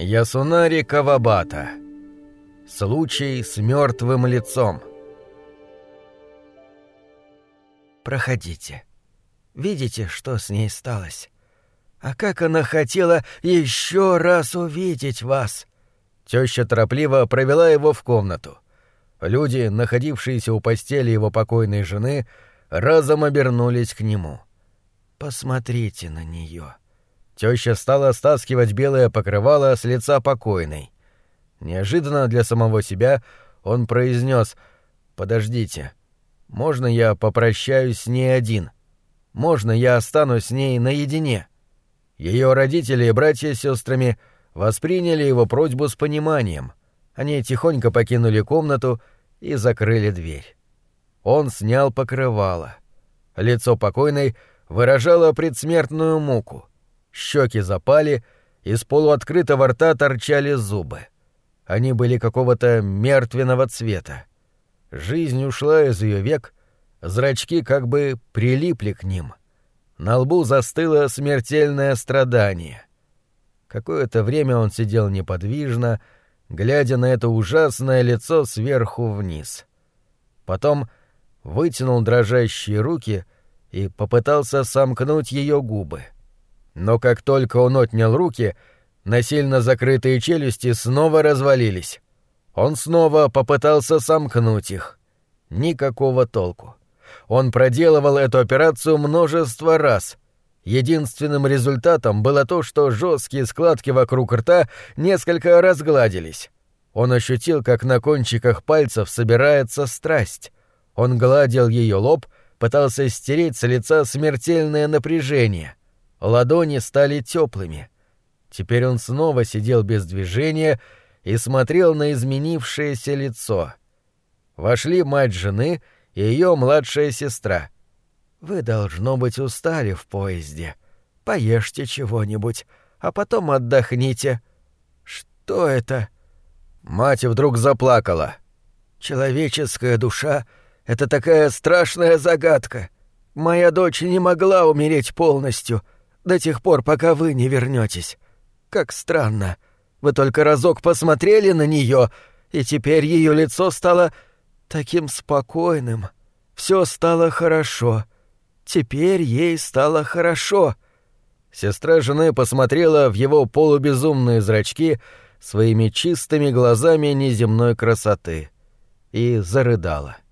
Ясунари Кавабата. Случай с мертвым лицом. Проходите. Видите, что с ней сталось? А как она хотела еще раз увидеть вас! Теща торопливо провела его в комнату. Люди, находившиеся у постели его покойной жены, разом обернулись к нему. «Посмотрите на нее. Теща стала стаскивать белое покрывало с лица покойной. Неожиданно для самого себя он произнес «Подождите, можно я попрощаюсь с ней один? Можно я останусь с ней наедине?» Ее родители и братья с сестрами восприняли его просьбу с пониманием. Они тихонько покинули комнату и закрыли дверь. Он снял покрывало. Лицо покойной выражало предсмертную муку. Щеки запали, из полуоткрытого рта торчали зубы. Они были какого-то мертвенного цвета. Жизнь ушла из ее век, зрачки как бы прилипли к ним. На лбу застыло смертельное страдание. Какое-то время он сидел неподвижно, глядя на это ужасное лицо сверху вниз. Потом вытянул дрожащие руки и попытался сомкнуть ее губы. — но как только он отнял руки, насильно закрытые челюсти снова развалились. Он снова попытался сомкнуть их. Никакого толку. Он проделывал эту операцию множество раз. Единственным результатом было то, что жесткие складки вокруг рта несколько разгладились. Он ощутил, как на кончиках пальцев собирается страсть. Он гладил ее лоб, пытался стереть с лица смертельное напряжение. Ладони стали теплыми. Теперь он снова сидел без движения и смотрел на изменившееся лицо. Вошли мать жены и ее младшая сестра. «Вы, должно быть, устали в поезде. Поешьте чего-нибудь, а потом отдохните. Что это?» Мать вдруг заплакала. «Человеческая душа — это такая страшная загадка. Моя дочь не могла умереть полностью» до тех пор, пока вы не вернетесь. Как странно. Вы только разок посмотрели на нее, и теперь ее лицо стало таким спокойным. Все стало хорошо. Теперь ей стало хорошо. Сестра жены посмотрела в его полубезумные зрачки своими чистыми глазами неземной красоты и зарыдала. —